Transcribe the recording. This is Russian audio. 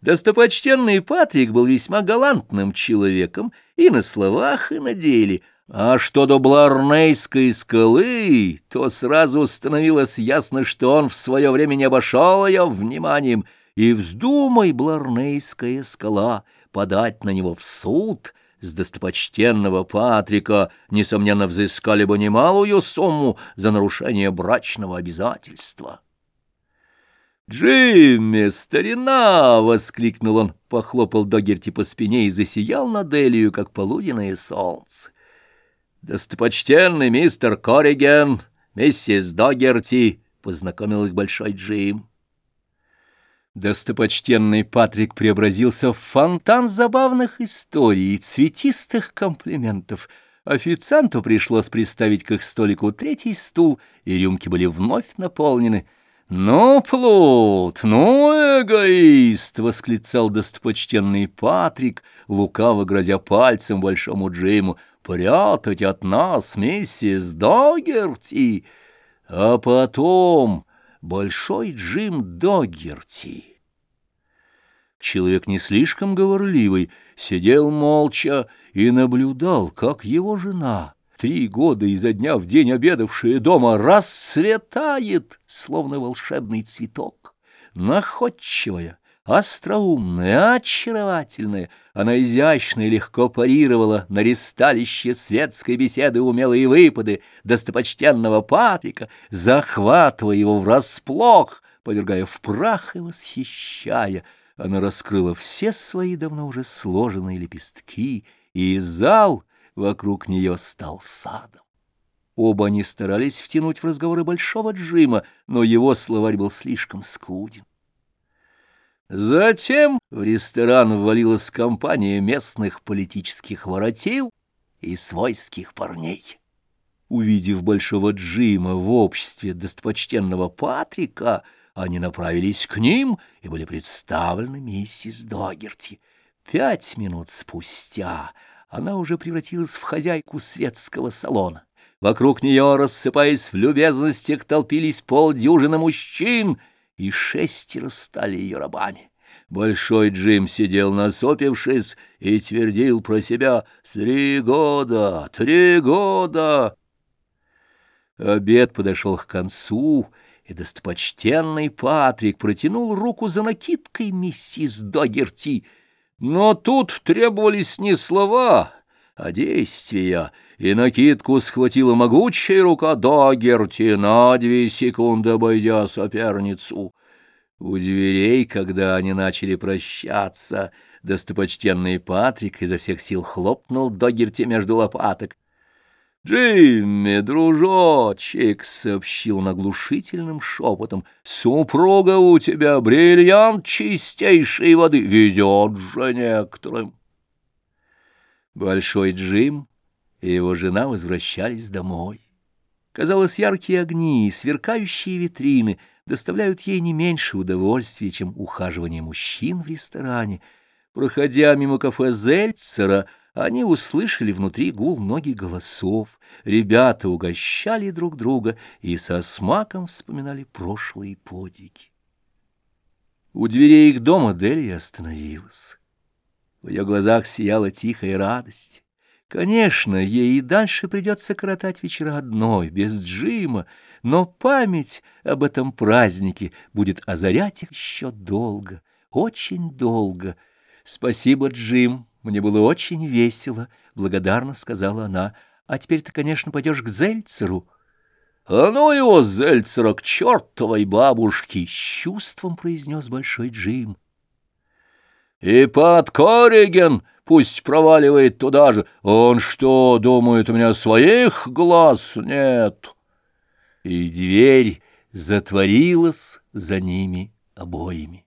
Достопочтенный Патрик был весьма галантным человеком и на словах, и на деле — а что до Бларнейской скалы, то сразу становилось ясно, что он в свое время не обошел ее вниманием, и вздумай, Бларнейская скала, подать на него в суд, с достопочтенного Патрика, несомненно, взыскали бы немалую сумму за нарушение брачного обязательства. «Джимми, старина!» — воскликнул он, похлопал Догерти по спине и засиял над Элию, как полуденное солнце. «Достопочтенный мистер Корриген, миссис Догерти», — познакомил их Большой Джим. Достопочтенный Патрик преобразился в фонтан забавных историй и цветистых комплиментов. Официанту пришлось приставить к их столику третий стул, и рюмки были вновь наполнены. «Ну, плут, ну, эгоист!» — восклицал достопочтенный Патрик, лукаво грозя пальцем большому Джиму — прятать от нас миссис Догерти, а потом большой Джим Догерти. Человек не слишком говорливый, сидел молча и наблюдал, как его жена, три года изо дня в день обедавшая дома, расцветает, словно волшебный цветок, находчивая, остроумная, очаровательная, она изящно и легко парировала на ресталище светской беседы умелые выпады достопочтенного папика, захватывая его врасплох, повергая в прах и восхищая. Она раскрыла все свои давно уже сложенные лепестки, и зал вокруг нее стал садом. Оба они старались втянуть в разговоры Большого Джима, но его словарь был слишком скуден. Затем в ресторан ввалилась компания местных политических воротил и свойских парней. Увидев Большого Джима в обществе достопочтенного Патрика, они направились к ним и были представлены миссис Догерти. Пять минут спустя она уже превратилась в хозяйку светского салона. Вокруг нее, рассыпаясь в любезностях, толпились полдюжины мужчин — и шестеро стали ее рабами. Большой Джим сидел насопившись и твердил про себя «Три года! Три года!» Обед подошел к концу, и достопочтенный Патрик протянул руку за накидкой миссис Догерти. Но тут требовались не слова, а действия, и накидку схватила могучая рука Догерти, на две секунды обойдя соперницу. У дверей, когда они начали прощаться, достопочтенный Патрик изо всех сил хлопнул Догерти между лопаток. «Джимми, дружочек!» — сообщил наглушительным шепотом. «Супруга у тебя бриллиант чистейшей воды, везет же некоторым!» Большой Джим и его жена возвращались домой. Казалось, яркие огни и сверкающие витрины доставляют ей не меньше удовольствия, чем ухаживание мужчин в ресторане. Проходя мимо кафе Зельцера, они услышали внутри гул многих голосов. Ребята угощали друг друга и со смаком вспоминали прошлые подвиги. У дверей их дома Дели остановилась. В ее глазах сияла тихая радость. Конечно, ей и дальше придется коротать вечера одной, без Джима, но память об этом празднике будет озарять их еще долго, очень долго. «Спасибо, Джим, мне было очень весело», — благодарно сказала она. «А теперь ты, конечно, пойдешь к Зельцеру». «А ну его, Зельцера, к чертовой бабушке!» — с чувством произнес Большой Джим. И под Корриген пусть проваливает туда же. Он что, думает, у меня своих глаз нет? И дверь затворилась за ними обоими.